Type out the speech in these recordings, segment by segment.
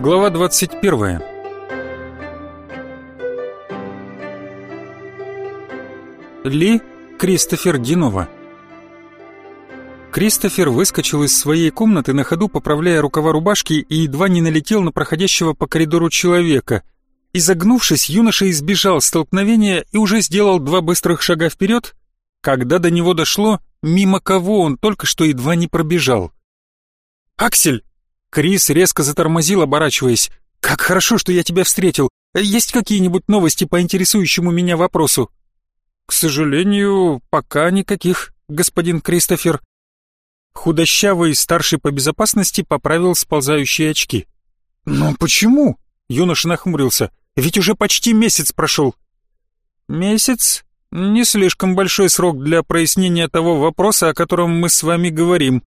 Глава 21. Ли Кристофер Динова. Кристофер выскочил из своей комнаты на ходу, поправляя рукава рубашки и едва не налетел на проходящего по коридору человека. Изогнувшись, юноша избежал столкновения и уже сделал два быстрых шага вперед, когда до него дошло, мимо кого он только что едва не пробежал. «Аксель!» Крис резко затормозил, оборачиваясь. «Как хорошо, что я тебя встретил. Есть какие-нибудь новости по интересующему меня вопросу?» «К сожалению, пока никаких, господин Кристофер». Худощавый, старший по безопасности, поправил сползающие очки. «Но почему?» — юноша нахмурился. «Ведь уже почти месяц прошел». «Месяц? Не слишком большой срок для прояснения того вопроса, о котором мы с вами говорим.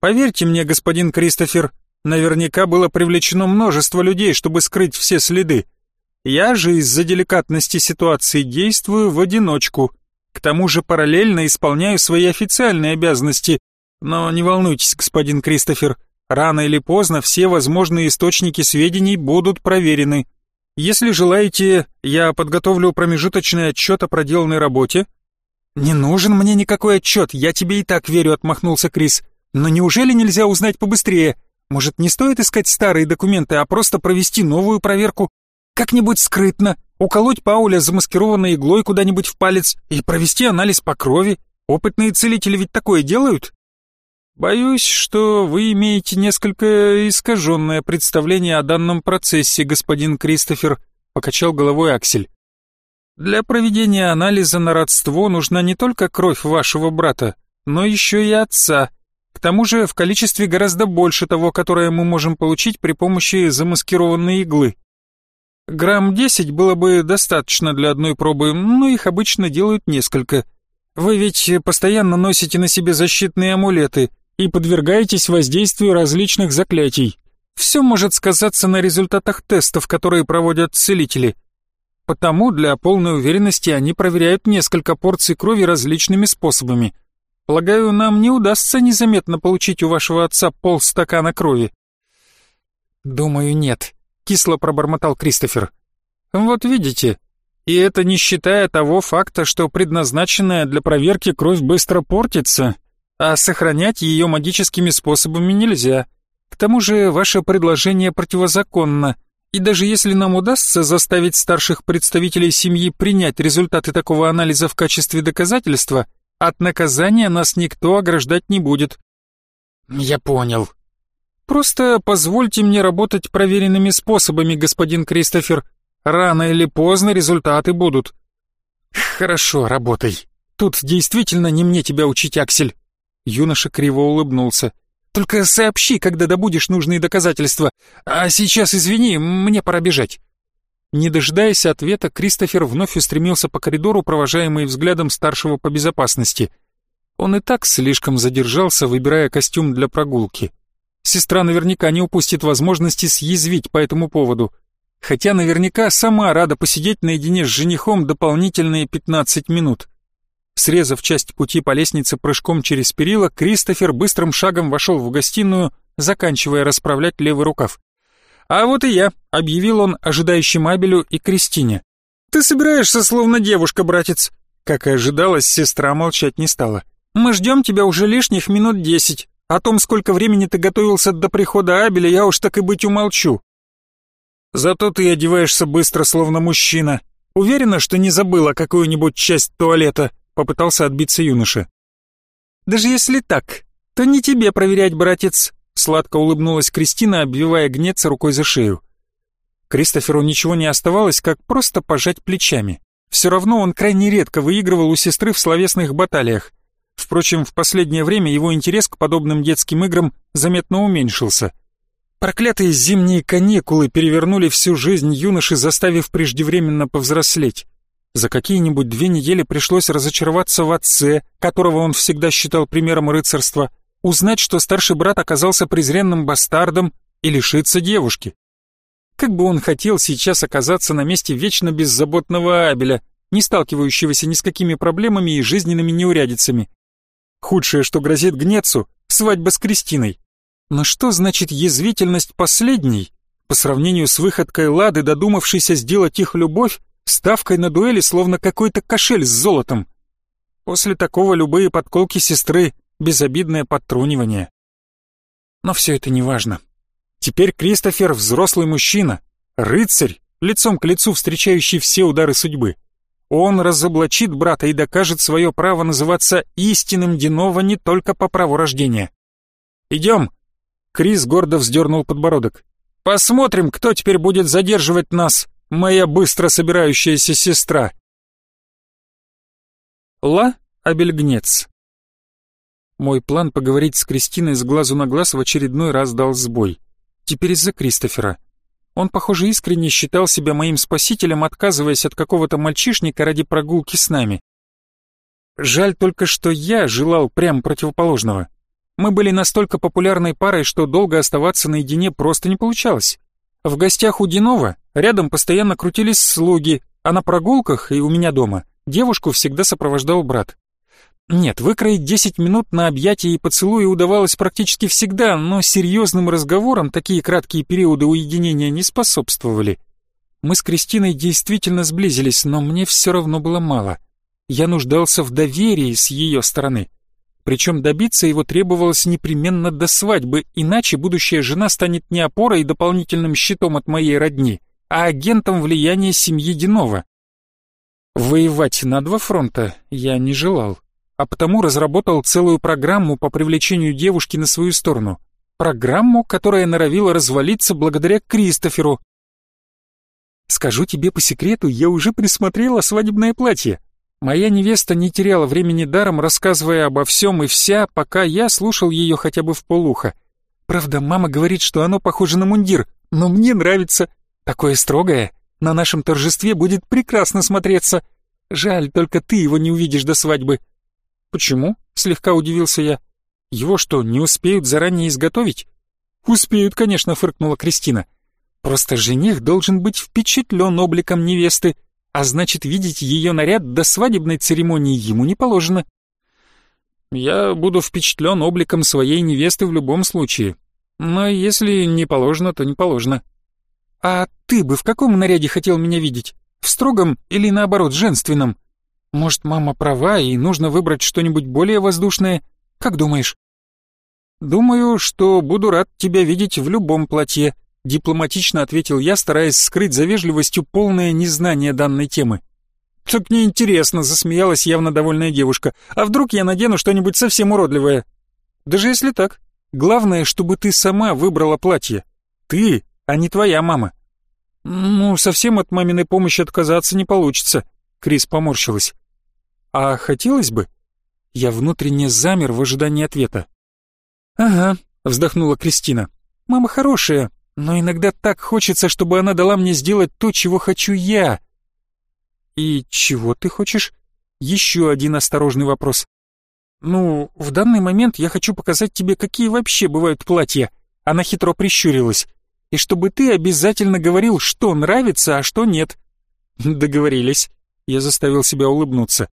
Поверьте мне, господин Кристофер, наверняка было привлечено множество людей, чтобы скрыть все следы. Я же из-за деликатности ситуации действую в одиночку. К тому же параллельно исполняю свои официальные обязанности. Но не волнуйтесь, господин Кристофер, рано или поздно все возможные источники сведений будут проверены. Если желаете, я подготовлю промежуточный отчет о проделанной работе. Не нужен мне никакой отчет, я тебе и так верю, отмахнулся Крис. Но неужели нельзя узнать побыстрее? Может, не стоит искать старые документы, а просто провести новую проверку? Как-нибудь скрытно, уколоть Пауля замаскированной иглой куда-нибудь в палец и провести анализ по крови. Опытные целители ведь такое делают? Боюсь, что вы имеете несколько искаженное представление о данном процессе, господин Кристофер, покачал головой Аксель. Для проведения анализа на родство нужна не только кровь вашего брата, но еще и отца. К тому же в количестве гораздо больше того, которое мы можем получить при помощи замаскированной иглы. Грамм 10 было бы достаточно для одной пробы, но их обычно делают несколько. Вы ведь постоянно носите на себе защитные амулеты и подвергаетесь воздействию различных заклятий. Все может сказаться на результатах тестов, которые проводят целители. Потому для полной уверенности они проверяют несколько порций крови различными способами. Полагаю, нам не удастся незаметно получить у вашего отца полстакана крови. Думаю, нет, кисло пробормотал Кристофер. Вот видите, и это не считая того факта, что предназначенная для проверки кровь быстро портится, а сохранять ее магическими способами нельзя. К тому же ваше предложение противозаконно, и даже если нам удастся заставить старших представителей семьи принять результаты такого анализа в качестве доказательства, от наказания нас никто ограждать не будет. Я понял, Просто позвольте мне работать проверенными способами, господин Кристофер. Рано или поздно результаты будут. Хорошо, работай. Тут действительно не мне тебя учить, Аксель. Юноша криво улыбнулся. Только сообщи, когда добудешь нужные доказательства. А сейчас извини, мне пора бежать. Не дожидаясь ответа, Кристофер вновь устремился по коридору, провожаемый взглядом старшего по безопасности. Он и так слишком задержался, выбирая костюм для прогулки. Сестра наверняка не упустит возможности съязвить по этому поводу. Хотя наверняка сама рада посидеть наедине с женихом дополнительные 15 минут. Срезав часть пути по лестнице прыжком через перила, Кристофер быстрым шагом вошел в гостиную, заканчивая расправлять левый рукав. «А вот и я», — объявил он ожидающим Абелю и Кристине. «Ты собираешься, словно девушка, братец?» Как и ожидалось, сестра молчать не стала. «Мы ждем тебя уже лишних минут десять. О том, сколько времени ты готовился до прихода Абеля, я уж так и быть умолчу. Зато ты одеваешься быстро, словно мужчина. Уверена, что не забыла какую-нибудь часть туалета, попытался отбиться юноша. Даже если так, то не тебе проверять, братец, сладко улыбнулась Кристина, обвивая гнеца рукой за шею. Кристоферу ничего не оставалось, как просто пожать плечами. Все равно он крайне редко выигрывал у сестры в словесных баталиях. Впрочем, в последнее время его интерес к подобным детским играм заметно уменьшился. Проклятые зимние каникулы перевернули всю жизнь юноши, заставив преждевременно повзрослеть. За какие-нибудь две недели пришлось разочароваться в отце, которого он всегда считал примером рыцарства, узнать, что старший брат оказался презренным бастардом и лишиться девушки. Как бы он хотел сейчас оказаться на месте вечно беззаботного Абеля, не сталкивающегося ни с какими проблемами и жизненными неурядицами. Худшее, что грозит Гнецу — свадьба с Кристиной. Но что значит язвительность последней По сравнению с выходкой Лады, додумавшейся сделать их любовь, ставкой на дуэли словно какой-то кошель с золотом. После такого любые подколки сестры — безобидное подтрунивание. Но все это не важно. Теперь Кристофер — взрослый мужчина, рыцарь, лицом к лицу встречающий все удары судьбы. Он разоблачит брата и докажет свое право называться истинным Динова не только по праву рождения. «Идем!» Крис гордо вздернул подбородок. «Посмотрим, кто теперь будет задерживать нас, моя быстро собирающаяся сестра!» Ла Абельгнец Мой план поговорить с Кристиной с глазу на глаз в очередной раз дал сбой. Теперь из-за Кристофера. Он, похоже, искренне считал себя моим спасителем, отказываясь от какого-то мальчишника ради прогулки с нами. Жаль только, что я желал прямо противоположного. Мы были настолько популярной парой, что долго оставаться наедине просто не получалось. В гостях у Динова рядом постоянно крутились слуги, а на прогулках и у меня дома девушку всегда сопровождал брат. Нет, выкроить 10 минут на объятия и поцелуи удавалось практически всегда, но серьезным разговорам такие краткие периоды уединения не способствовали. Мы с Кристиной действительно сблизились, но мне все равно было мало. Я нуждался в доверии с ее стороны. Причем добиться его требовалось непременно до свадьбы, иначе будущая жена станет не опорой и дополнительным щитом от моей родни, а агентом влияния семьи Динова. Воевать на два фронта я не желал а потому разработал целую программу по привлечению девушки на свою сторону. Программу, которая норовила развалиться благодаря Кристоферу. Скажу тебе по секрету, я уже присмотрела свадебное платье. Моя невеста не теряла времени даром, рассказывая обо всем и вся, пока я слушал ее хотя бы в полухо. Правда, мама говорит, что оно похоже на мундир, но мне нравится. Такое строгое. На нашем торжестве будет прекрасно смотреться. Жаль, только ты его не увидишь до свадьбы. «Почему?» — слегка удивился я. «Его что, не успеют заранее изготовить?» «Успеют, конечно», — фыркнула Кристина. «Просто жених должен быть впечатлен обликом невесты, а значит, видеть ее наряд до свадебной церемонии ему не положено». «Я буду впечатлен обликом своей невесты в любом случае. Но если не положено, то не положено». «А ты бы в каком наряде хотел меня видеть? В строгом или, наоборот, женственном?» Может, мама права, и нужно выбрать что-нибудь более воздушное? Как думаешь? Думаю, что буду рад тебя видеть в любом платье, дипломатично ответил я, стараясь скрыть за вежливостью полное незнание данной темы. Так неинтересно, засмеялась явно довольная девушка. А вдруг я надену что-нибудь совсем уродливое? Даже если так. Главное, чтобы ты сама выбрала платье. Ты, а не твоя мама. Ну, совсем от маминой помощи отказаться не получится. Крис поморщилась. А хотелось бы? Я внутренне замер в ожидании ответа. Ага, вздохнула Кристина. Мама хорошая, но иногда так хочется, чтобы она дала мне сделать то, чего хочу я. И чего ты хочешь? Еще один осторожный вопрос. Ну, в данный момент я хочу показать тебе, какие вообще бывают платья. Она хитро прищурилась. И чтобы ты обязательно говорил, что нравится, а что нет. Договорились. Я заставил себя улыбнуться.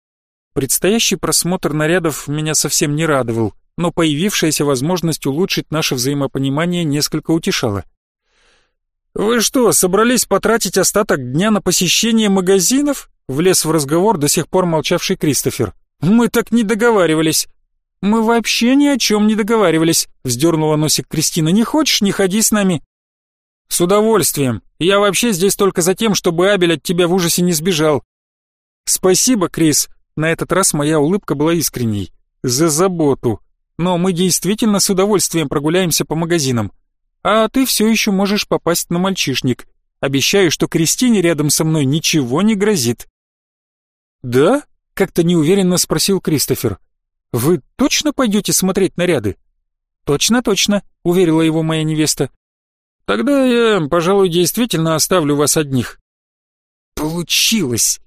Предстоящий просмотр нарядов меня совсем не радовал, но появившаяся возможность улучшить наше взаимопонимание несколько утешала. «Вы что, собрались потратить остаток дня на посещение магазинов?» Влез в разговор до сих пор молчавший Кристофер. «Мы так не договаривались». «Мы вообще ни о чем не договаривались», — вздернула носик Кристина. «Не хочешь, не ходи с нами». «С удовольствием. Я вообще здесь только за тем, чтобы Абель от тебя в ужасе не сбежал». «Спасибо, Крис. На этот раз моя улыбка была искренней. За заботу. Но мы действительно с удовольствием прогуляемся по магазинам. А ты все еще можешь попасть на мальчишник. Обещаю, что Кристине рядом со мной ничего не грозит. Да? Как-то неуверенно спросил Кристофер. Вы точно пойдете смотреть наряды? Точно, точно, уверила его моя невеста. Тогда я, пожалуй, действительно оставлю вас одних. Получилось!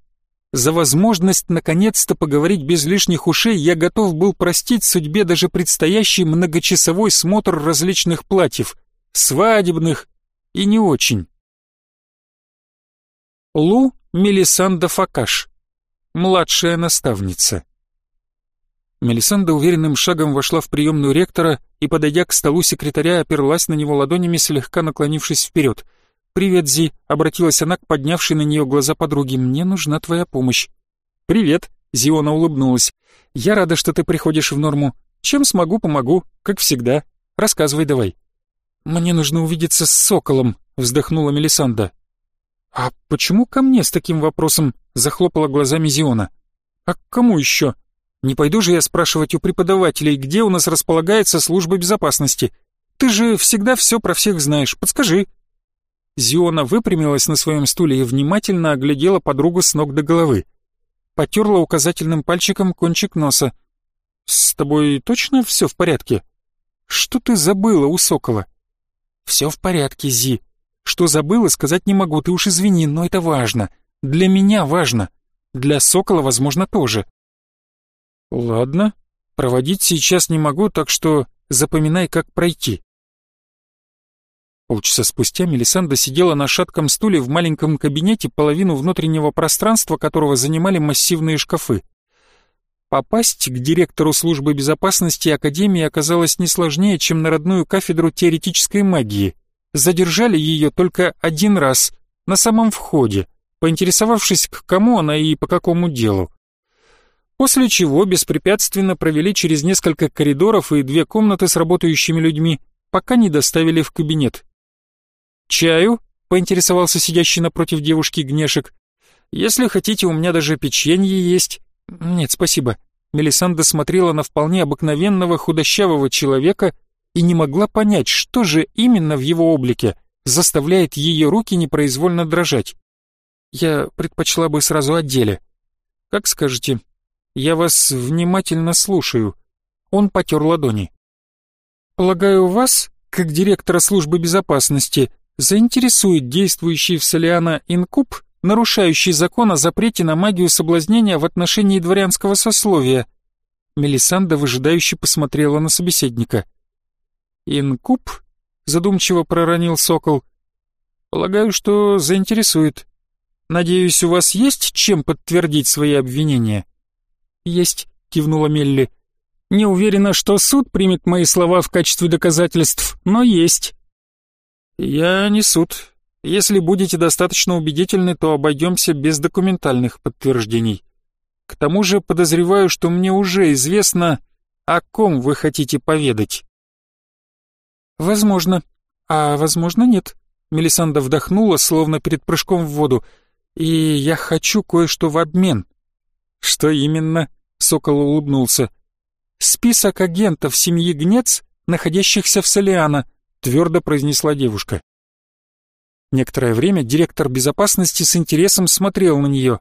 За возможность наконец-то поговорить без лишних ушей я готов был простить судьбе даже предстоящий многочасовой смотр различных платьев, свадебных и не очень. Лу Мелисанда Факаш, младшая наставница. Мелисанда уверенным шагом вошла в приемную ректора и, подойдя к столу секретаря, оперлась на него ладонями, слегка наклонившись вперед. «Привет, Зи», — обратилась она к поднявшей на нее глаза подруги, — «мне нужна твоя помощь». «Привет», — Зиона улыбнулась. «Я рада, что ты приходишь в норму. Чем смогу, помогу, как всегда. Рассказывай давай». «Мне нужно увидеться с Соколом», — вздохнула Мелисанда. «А почему ко мне с таким вопросом?» — захлопала глазами Зиона. «А к кому еще? Не пойду же я спрашивать у преподавателей, где у нас располагается служба безопасности. Ты же всегда все про всех знаешь, подскажи». Зиона выпрямилась на своем стуле и внимательно оглядела подругу с ног до головы. Потерла указательным пальчиком кончик носа. «С тобой точно все в порядке? Что ты забыла у Сокола?» «Все в порядке, Зи. Что забыла, сказать не могу, ты уж извини, но это важно. Для меня важно. Для Сокола, возможно, тоже». «Ладно. Проводить сейчас не могу, так что запоминай, как пройти». Полчаса спустя Мелисанда сидела на шатком стуле в маленьком кабинете, половину внутреннего пространства которого занимали массивные шкафы. Попасть к директору службы безопасности Академии оказалось не сложнее, чем на родную кафедру теоретической магии. Задержали ее только один раз, на самом входе, поинтересовавшись, к кому она и по какому делу. После чего беспрепятственно провели через несколько коридоров и две комнаты с работающими людьми, пока не доставили в кабинет. «Чаю?» — поинтересовался сидящий напротив девушки Гнешек. «Если хотите, у меня даже печенье есть». «Нет, спасибо». Мелисанда смотрела на вполне обыкновенного худощавого человека и не могла понять, что же именно в его облике заставляет ее руки непроизвольно дрожать. «Я предпочла бы сразу о деле». «Как скажете. Я вас внимательно слушаю». Он потер ладони. «Полагаю, вас, как директора службы безопасности, заинтересует действующий в Солиана инкуб, нарушающий закон о запрете на магию соблазнения в отношении дворянского сословия. Мелисанда выжидающе посмотрела на собеседника. «Инкуб?» — задумчиво проронил сокол. «Полагаю, что заинтересует. Надеюсь, у вас есть чем подтвердить свои обвинения?» «Есть», — кивнула Мелли. «Не уверена, что суд примет мои слова в качестве доказательств, но есть». «Я не суд. Если будете достаточно убедительны, то обойдемся без документальных подтверждений. К тому же подозреваю, что мне уже известно, о ком вы хотите поведать». «Возможно. А возможно, нет». Мелисанда вдохнула, словно перед прыжком в воду. «И я хочу кое-что в обмен». «Что именно?» — Сокол улыбнулся. «Список агентов семьи Гнец, находящихся в Солиана», твердо произнесла девушка. Некоторое время директор безопасности с интересом смотрел на нее.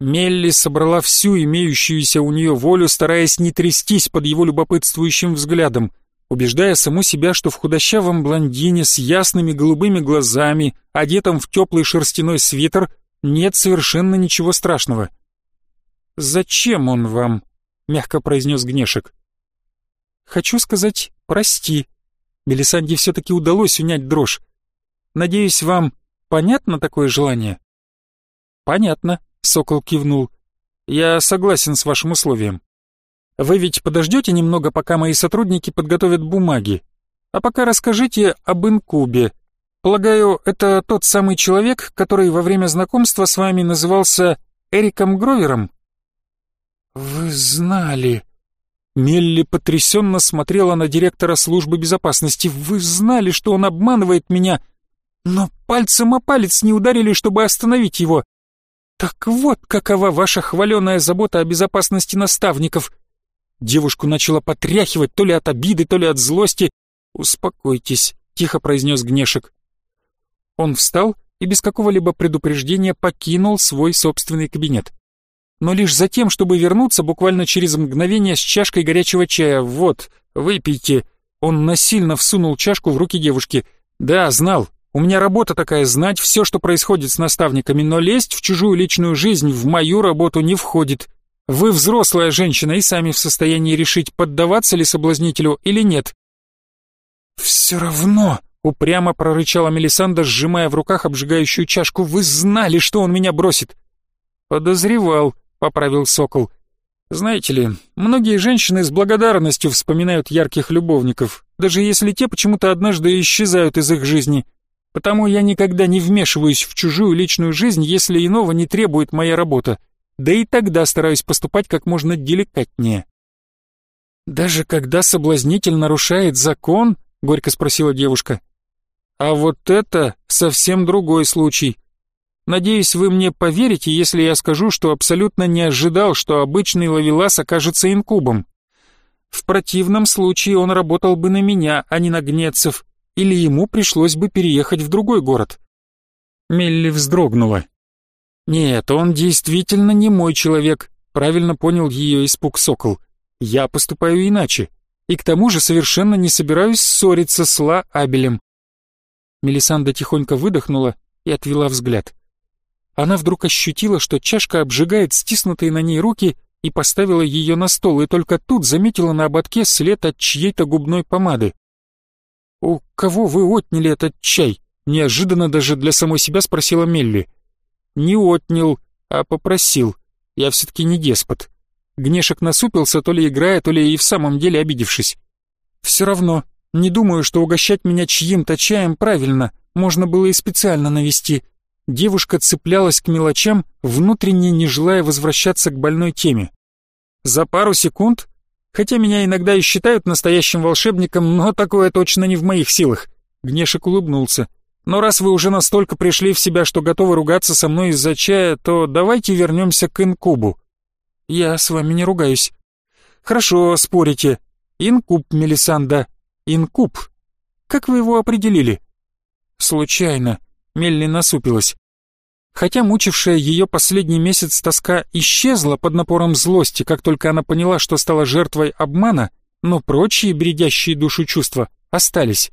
Мелли собрала всю имеющуюся у нее волю, стараясь не трястись под его любопытствующим взглядом, убеждая саму себя, что в худощавом блондине с ясными голубыми глазами, одетом в теплый шерстяной свитер, нет совершенно ничего страшного. «Зачем он вам?» — мягко произнес Гнешек. «Хочу сказать «прости», Мелисанде все-таки удалось унять дрожь. Надеюсь, вам понятно такое желание? Понятно, Сокол кивнул. Я согласен с вашим условием. Вы ведь подождете немного, пока мои сотрудники подготовят бумаги. А пока расскажите об инкубе. Полагаю, это тот самый человек, который во время знакомства с вами назывался Эриком Гровером? Вы знали, Мелли потрясенно смотрела на директора службы безопасности. «Вы знали, что он обманывает меня, но пальцем о палец не ударили, чтобы остановить его. Так вот, какова ваша хваленая забота о безопасности наставников!» Девушку начала потряхивать то ли от обиды, то ли от злости. «Успокойтесь», — тихо произнес Гнешек. Он встал и без какого-либо предупреждения покинул свой собственный кабинет но лишь за тем, чтобы вернуться буквально через мгновение с чашкой горячего чая. «Вот, выпейте». Он насильно всунул чашку в руки девушки. «Да, знал. У меня работа такая, знать все, что происходит с наставниками, но лезть в чужую личную жизнь в мою работу не входит. Вы взрослая женщина и сами в состоянии решить, поддаваться ли соблазнителю или нет». «Все равно», — упрямо прорычала Мелисанда, сжимая в руках обжигающую чашку, «вы знали, что он меня бросит». «Подозревал», поправил Сокол. Знаете ли, многие женщины с благодарностью вспоминают ярких любовников, даже если те почему-то однажды исчезают из их жизни. Потому я никогда не вмешиваюсь в чужую личную жизнь, если иного не требует моя работа. Да и тогда стараюсь поступать как можно деликатнее. «Даже когда соблазнитель нарушает закон?» — горько спросила девушка. «А вот это совсем другой случай. Надеюсь, вы мне поверите, если я скажу, что абсолютно не ожидал, что обычный ловелас окажется инкубом. В противном случае он работал бы на меня, а не на Гнецев, или ему пришлось бы переехать в другой город». Мелли вздрогнула. «Нет, он действительно не мой человек», — правильно понял ее испуг сокол. Я поступаю иначе, и к тому же совершенно не собираюсь ссориться с Ла Абелем. Мелисанда тихонько выдохнула и отвела взгляд. Она вдруг ощутила, что чашка обжигает стиснутые на ней руки и поставила ее на стол, и только тут заметила на ободке след от чьей-то губной помады. «У кого вы отняли этот чай?» — неожиданно даже для самой себя спросила Мелли. «Не отнял, а попросил. Я все-таки не деспот». Гнешек насупился, то ли играя, то ли и в самом деле обидевшись. «Все равно, не думаю, что угощать меня чьим-то чаем правильно, можно было и специально навести». Девушка цеплялась к мелочам, внутренне не желая возвращаться к больной теме. «За пару секунд? Хотя меня иногда и считают настоящим волшебником, но такое точно не в моих силах». Гнешек улыбнулся. «Но раз вы уже настолько пришли в себя, что готовы ругаться со мной из-за чая, то давайте вернемся к инкубу. Я с вами не ругаюсь. Хорошо, спорите. Инкуб, Мелисанда. Инкуб. Как вы его определили? Случайно. Мелли насупилась. Хотя мучившая ее последний месяц тоска исчезла под напором злости, как только она поняла, что стала жертвой обмана, но прочие бредящие душу чувства остались.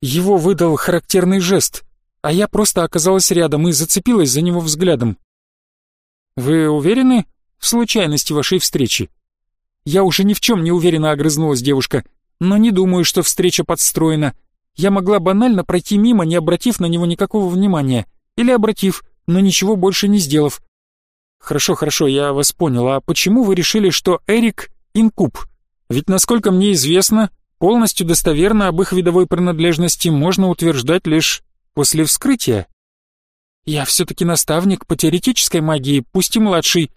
Его выдал характерный жест, а я просто оказалась рядом и зацепилась за него взглядом. «Вы уверены, в случайности вашей встречи. Я уже ни в чем не уверенно огрызнулась девушка, но не думаю, что встреча подстроена. Я могла банально пройти мимо, не обратив на него никакого внимания. Или обратив, но ничего больше не сделав. Хорошо, хорошо, я вас понял. А почему вы решили, что Эрик — инкуб? Ведь, насколько мне известно, полностью достоверно об их видовой принадлежности можно утверждать лишь после вскрытия. Я все-таки наставник по теоретической магии, пусть и младший,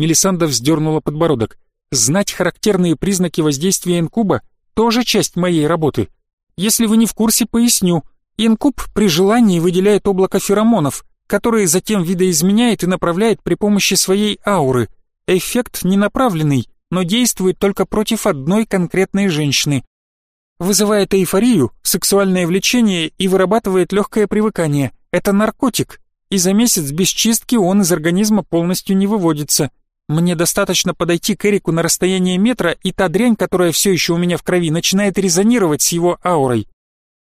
Мелисанда вздернула подбородок. «Знать характерные признаки воздействия инкуба — тоже часть моей работы. Если вы не в курсе, поясню. Инкуб при желании выделяет облако феромонов, которые затем видоизменяет и направляет при помощи своей ауры. Эффект не направленный, но действует только против одной конкретной женщины. Вызывает эйфорию, сексуальное влечение и вырабатывает легкое привыкание. Это наркотик, и за месяц без чистки он из организма полностью не выводится. Мне достаточно подойти к Эрику на расстояние метра, и та дрянь, которая все еще у меня в крови, начинает резонировать с его аурой.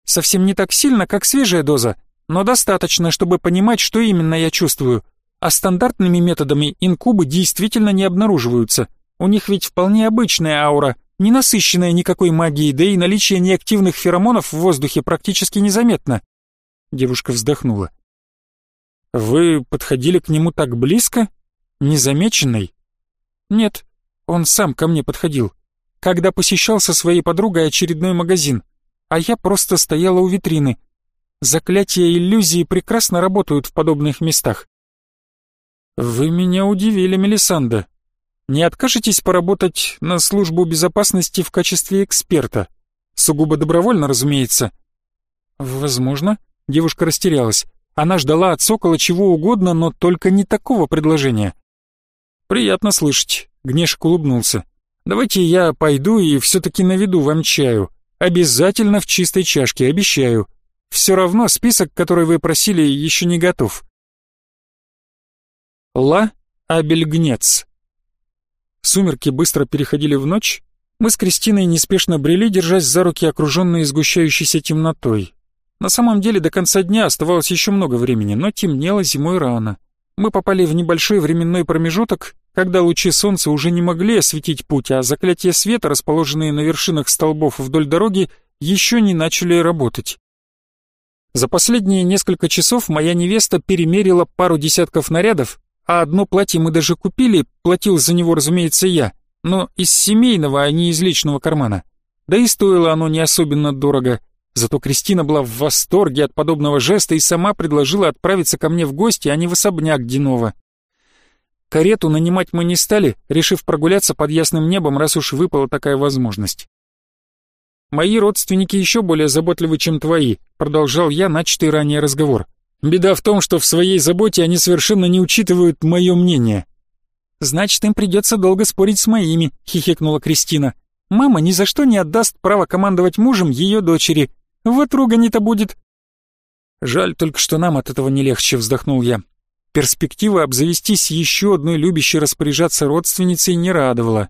Совсем не так сильно, как свежая доза, но достаточно, чтобы понимать, что именно я чувствую. А стандартными методами инкубы действительно не обнаруживаются. У них ведь вполне обычная аура, не насыщенная никакой магией, да и наличие неактивных феромонов в воздухе практически незаметно. Девушка вздохнула. «Вы подходили к нему так близко?» Незамеченный? Нет, он сам ко мне подходил, когда посещал со своей подругой очередной магазин, а я просто стояла у витрины. Заклятия иллюзии прекрасно работают в подобных местах. Вы меня удивили, Мелисанда. Не откажетесь поработать на службу безопасности в качестве эксперта? Сугубо добровольно, разумеется. Возможно, девушка растерялась. Она ждала от Сокола чего угодно, но только не такого предложения. «Приятно слышать», — Гнешек улыбнулся. «Давайте я пойду и все-таки наведу вам чаю. Обязательно в чистой чашке, обещаю. Все равно список, который вы просили, еще не готов». Ла Абельгнец Сумерки быстро переходили в ночь. Мы с Кристиной неспешно брели, держась за руки, окруженные сгущающейся темнотой. На самом деле до конца дня оставалось еще много времени, но темнело зимой рано мы попали в небольшой временной промежуток, когда лучи солнца уже не могли осветить путь, а заклятия света, расположенные на вершинах столбов вдоль дороги, еще не начали работать. За последние несколько часов моя невеста перемерила пару десятков нарядов, А одно платье мы даже купили, платил за него, разумеется, я, но из семейного, а не из личного кармана. Да и стоило оно не особенно дорого. Зато Кристина была в восторге от подобного жеста и сама предложила отправиться ко мне в гости, а не в особняк Динова. Карету нанимать мы не стали, решив прогуляться под ясным небом, раз уж выпала такая возможность. «Мои родственники еще более заботливы, чем твои», — продолжал я начатый ранее разговор. «Беда в том, что в своей заботе они совершенно не учитывают мое мнение». «Значит, им придется долго спорить с моими», — хихикнула Кристина. «Мама ни за что не отдаст право командовать мужем ее дочери. Вот ругани-то будет». «Жаль только, что нам от этого не легче», — вздохнул я. Перспектива обзавестись еще одной любящей распоряжаться родственницей не радовала.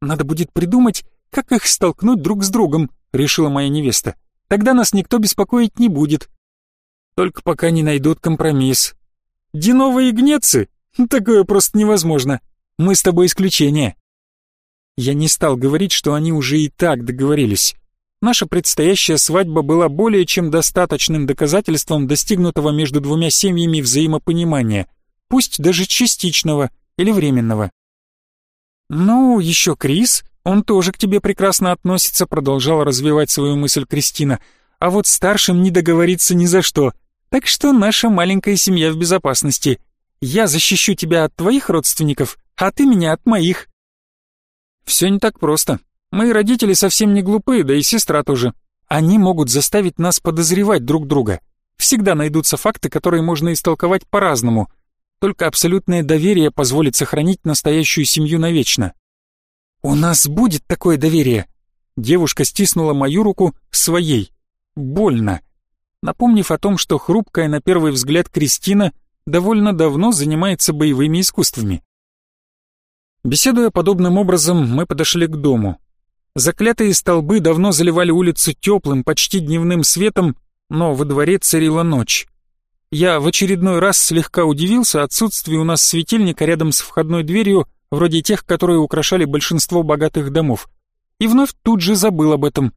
«Надо будет придумать, как их столкнуть друг с другом», — решила моя невеста. «Тогда нас никто беспокоить не будет». «Только пока не найдут компромисс». «Диновые гнецы? Такое просто невозможно. Мы с тобой исключение». Я не стал говорить, что они уже и так договорились. Наша предстоящая свадьба была более чем достаточным доказательством достигнутого между двумя семьями взаимопонимания, пусть даже частичного или временного. «Ну, еще Крис, он тоже к тебе прекрасно относится», продолжала развивать свою мысль Кристина. «А вот старшим не договориться ни за что. Так что наша маленькая семья в безопасности. Я защищу тебя от твоих родственников, а ты меня от моих». «Все не так просто», Мои родители совсем не глупые, да и сестра тоже. Они могут заставить нас подозревать друг друга. Всегда найдутся факты, которые можно истолковать по-разному. Только абсолютное доверие позволит сохранить настоящую семью навечно. «У нас будет такое доверие!» Девушка стиснула мою руку своей. Больно. Напомнив о том, что хрупкая на первый взгляд Кристина довольно давно занимается боевыми искусствами. Беседуя подобным образом, мы подошли к дому. Заклятые столбы давно заливали улицу теплым, почти дневным светом, но во дворе царила ночь. Я в очередной раз слегка удивился отсутствию у нас светильника рядом с входной дверью, вроде тех, которые украшали большинство богатых домов, и вновь тут же забыл об этом.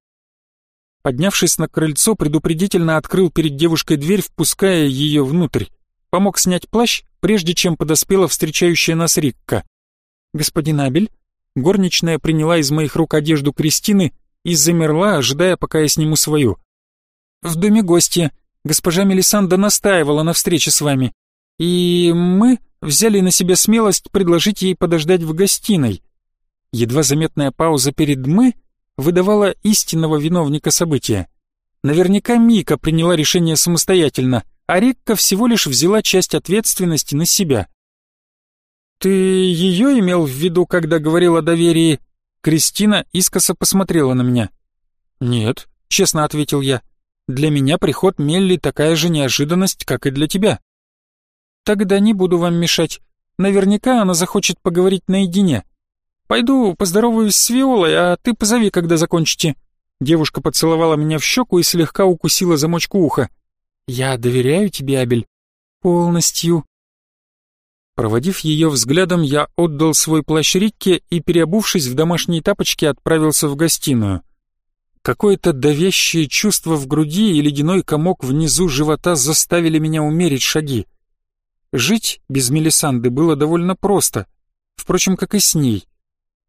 Поднявшись на крыльцо, предупредительно открыл перед девушкой дверь, впуская ее внутрь. Помог снять плащ, прежде чем подоспела встречающая нас Рикка. «Господин Абель?» Горничная приняла из моих рук одежду Кристины и замерла, ожидая, пока я сниму свою. «В доме гостья. Госпожа Мелисанда настаивала на встрече с вами. И мы взяли на себя смелость предложить ей подождать в гостиной». Едва заметная пауза перед «мы» выдавала истинного виновника события. Наверняка Мика приняла решение самостоятельно, а Рикка всего лишь взяла часть ответственности на себя. «Ты ее имел в виду, когда говорил о доверии?» Кристина искоса посмотрела на меня. «Нет», — честно ответил я. «Для меня приход Мелли такая же неожиданность, как и для тебя». «Тогда не буду вам мешать. Наверняка она захочет поговорить наедине. Пойду поздороваюсь с Виолой, а ты позови, когда закончите». Девушка поцеловала меня в щеку и слегка укусила замочку уха. «Я доверяю тебе, Абель». «Полностью», Проводив ее взглядом, я отдал свой плащ Рикке и, переобувшись в домашние тапочки, отправился в гостиную. Какое-то давящее чувство в груди и ледяной комок внизу живота заставили меня умерить шаги. Жить без Мелисанды было довольно просто, впрочем, как и с ней.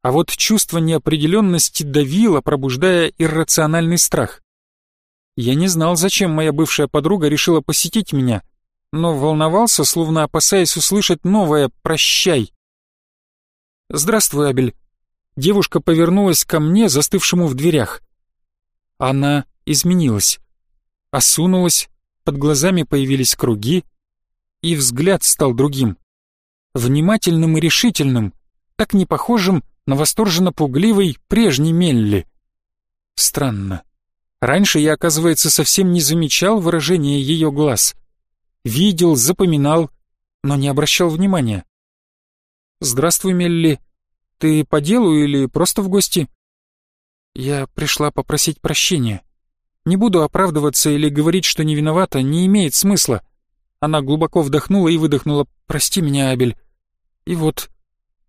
А вот чувство неопределенности давило, пробуждая иррациональный страх. Я не знал, зачем моя бывшая подруга решила посетить меня — но волновался, словно опасаясь услышать новое «прощай». «Здравствуй, Абель». Девушка повернулась ко мне, застывшему в дверях. Она изменилась. Осунулась, под глазами появились круги, и взгляд стал другим. Внимательным и решительным, так не похожим на восторженно пугливый прежний Мелли. Странно. Раньше я, оказывается, совсем не замечал выражения ее глаз — Видел, запоминал, но не обращал внимания. «Здравствуй, Мелли. Ты по делу или просто в гости?» «Я пришла попросить прощения. Не буду оправдываться или говорить, что не виновата, не имеет смысла». Она глубоко вдохнула и выдохнула «Прости меня, Абель». И вот...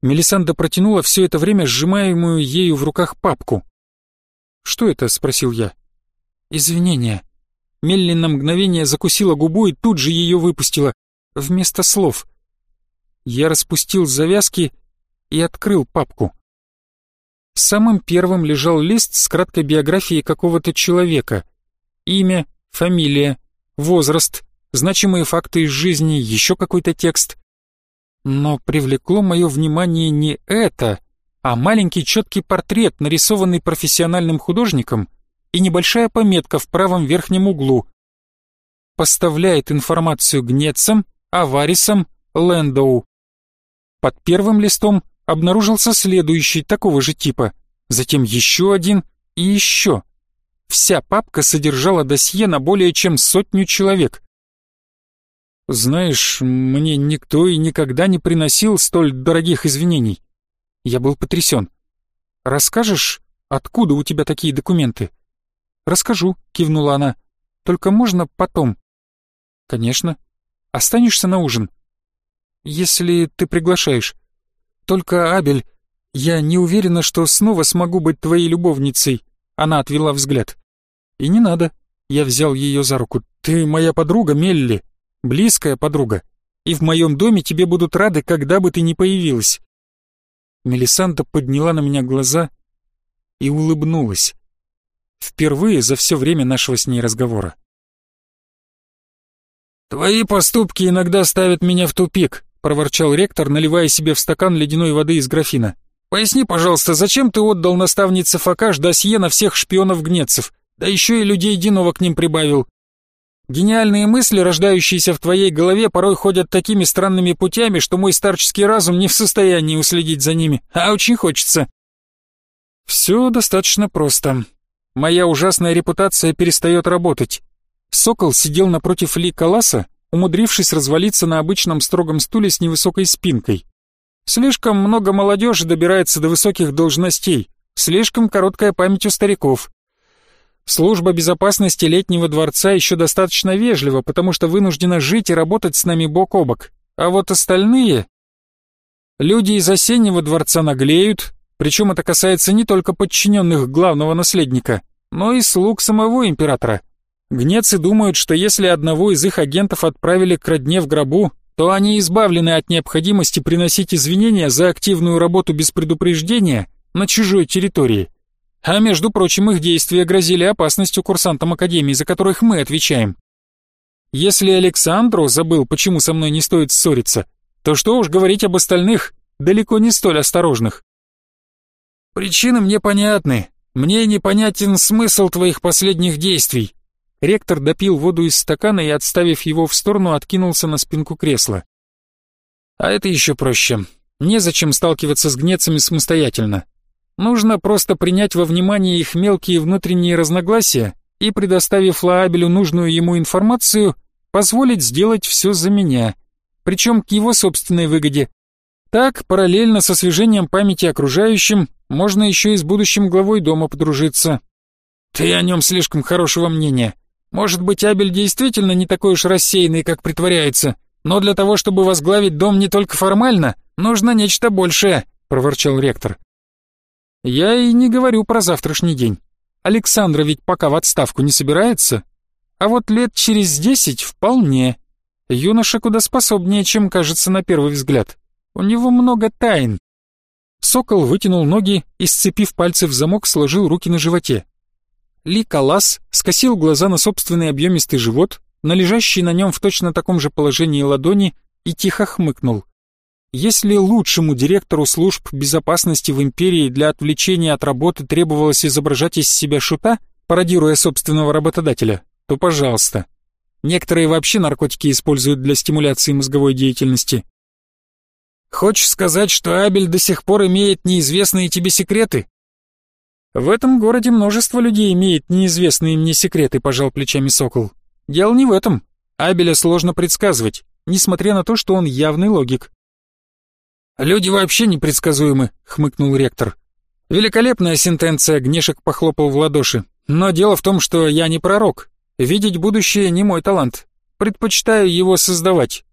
Мелисанда протянула все это время сжимаемую ею в руках папку. «Что это?» — спросил я. «Извинения. Мелли на мгновение закусила губу и тут же ее выпустила. Вместо слов. Я распустил завязки и открыл папку. Самым первым лежал лист с краткой биографией какого-то человека. Имя, фамилия, возраст, значимые факты из жизни, еще какой-то текст. Но привлекло мое внимание не это, а маленький четкий портрет, нарисованный профессиональным художником, и небольшая пометка в правом верхнем углу. Поставляет информацию гнецам, аварисам, лендоу. Под первым листом обнаружился следующий такого же типа, затем еще один и еще. Вся папка содержала досье на более чем сотню человек. Знаешь, мне никто и никогда не приносил столь дорогих извинений. Я был потрясен. Расскажешь, откуда у тебя такие документы? Расскажу, кивнула она. Только можно потом. Конечно. Останешься на ужин? Если ты приглашаешь. Только, Абель, я не уверена, что снова смогу быть твоей любовницей. Она отвела взгляд. И не надо. Я взял ее за руку. Ты моя подруга, Мелли. Близкая подруга. И в моем доме тебе будут рады, когда бы ты ни появилась. Мелисанта подняла на меня глаза и улыбнулась. Впервые за все время нашего с ней разговора. «Твои поступки иногда ставят меня в тупик», — проворчал ректор, наливая себе в стакан ледяной воды из графина. «Поясни, пожалуйста, зачем ты отдал наставнице Факаш досье на всех шпионов-гнецев, да еще и людей Динова к ним прибавил? Гениальные мысли, рождающиеся в твоей голове, порой ходят такими странными путями, что мой старческий разум не в состоянии уследить за ними, а очень хочется». «Все достаточно просто. Моя ужасная репутация перестает работать. Сокол сидел напротив Ли Каласа, умудрившись развалиться на обычном строгом стуле с невысокой спинкой. Слишком много молодежи добирается до высоких должностей, слишком короткая память у стариков. Служба безопасности летнего дворца еще достаточно вежлива, потому что вынуждена жить и работать с нами бок о бок. А вот остальные... Люди из осеннего дворца наглеют, причем это касается не только подчиненных главного наследника, но и слуг самого императора. Гнецы думают, что если одного из их агентов отправили к родне в гробу, то они избавлены от необходимости приносить извинения за активную работу без предупреждения на чужой территории. А между прочим, их действия грозили опасностью курсантам Академии, за которых мы отвечаем. Если Александру забыл, почему со мной не стоит ссориться, то что уж говорить об остальных, далеко не столь осторожных. Причины мне понятны. Мне непонятен смысл твоих последних действий. Ректор допил воду из стакана и, отставив его в сторону, откинулся на спинку кресла. А это еще проще. Незачем сталкиваться с гнецами самостоятельно. Нужно просто принять во внимание их мелкие внутренние разногласия и, предоставив Лаабелю нужную ему информацию, позволить сделать все за меня, причем к его собственной выгоде. Так, параллельно с освежением памяти окружающим, можно еще и с будущим главой дома подружиться. Ты о нем слишком хорошего мнения. Может быть, Абель действительно не такой уж рассеянный, как притворяется, но для того, чтобы возглавить дом не только формально, нужно нечто большее», — проворчал ректор. «Я и не говорю про завтрашний день. Александра ведь пока в отставку не собирается. А вот лет через десять вполне. Юноша куда способнее, чем кажется на первый взгляд. У него много тайн». Сокол вытянул ноги и, сцепив пальцы в замок, сложил руки на животе. Ли Калас скосил глаза на собственный объемистый живот, на лежащий на нем в точно таком же положении ладони и тихо хмыкнул. Если лучшему директору служб безопасности в империи для отвлечения от работы требовалось изображать из себя шута, пародируя собственного работодателя, то пожалуйста. Некоторые вообще наркотики используют для стимуляции мозговой деятельности. Хочешь сказать, что Абель до сих пор имеет неизвестные тебе секреты? «В этом городе множество людей имеет неизвестные мне секреты», — пожал плечами Сокол. «Дело не в этом. Абеля сложно предсказывать, несмотря на то, что он явный логик». «Люди вообще непредсказуемы», — хмыкнул ректор. «Великолепная сентенция», — Гнешек похлопал в ладоши. «Но дело в том, что я не пророк. Видеть будущее не мой талант. Предпочитаю его создавать.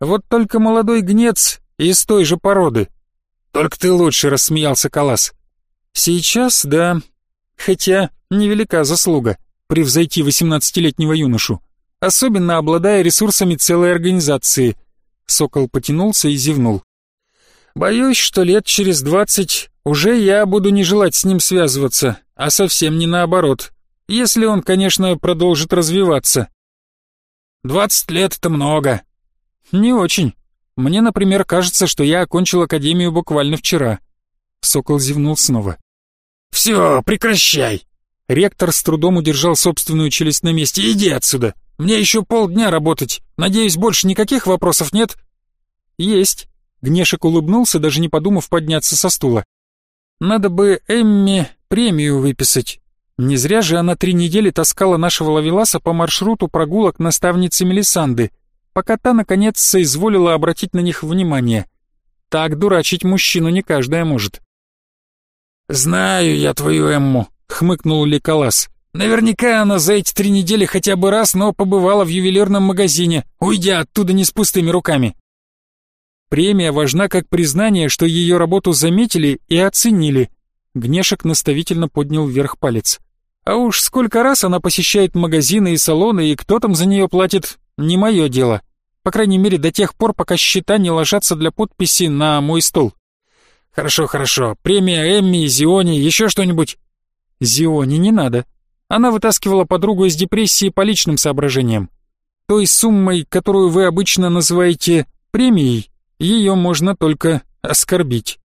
Вот только молодой гнец из той же породы». «Только ты лучше», — рассмеялся Калас. Сейчас, да. Хотя невелика заслуга превзойти 18-летнего юношу, особенно обладая ресурсами целой организации. Сокол потянулся и зевнул. Боюсь, что лет через двадцать уже я буду не желать с ним связываться, а совсем не наоборот. Если он, конечно, продолжит развиваться. Двадцать лет — это много. Не очень. Мне, например, кажется, что я окончил академию буквально вчера. Сокол зевнул снова. «Все, прекращай!» Ректор с трудом удержал собственную челюсть на месте. «Иди отсюда! Мне еще полдня работать. Надеюсь, больше никаких вопросов нет?» «Есть». Гнешек улыбнулся, даже не подумав подняться со стула. «Надо бы Эмми премию выписать. Не зря же она три недели таскала нашего лавеласа по маршруту прогулок наставницы Мелисанды, пока та, наконец, соизволила обратить на них внимание. Так дурачить мужчину не каждая может. «Знаю я твою Эмму», — хмыкнул Леколас. «Наверняка она за эти три недели хотя бы раз, но побывала в ювелирном магазине, уйдя оттуда не с пустыми руками». Премия важна как признание, что ее работу заметили и оценили. Гнешек наставительно поднял вверх палец. А уж сколько раз она посещает магазины и салоны, и кто там за нее платит, не мое дело. По крайней мере, до тех пор, пока счета не ложатся для подписи на мой стол. Хорошо, хорошо. Премия Эмми, Зиони, еще что-нибудь? Зиони не надо. Она вытаскивала подругу из депрессии по личным соображениям. Той суммой, которую вы обычно называете премией, ее можно только оскорбить.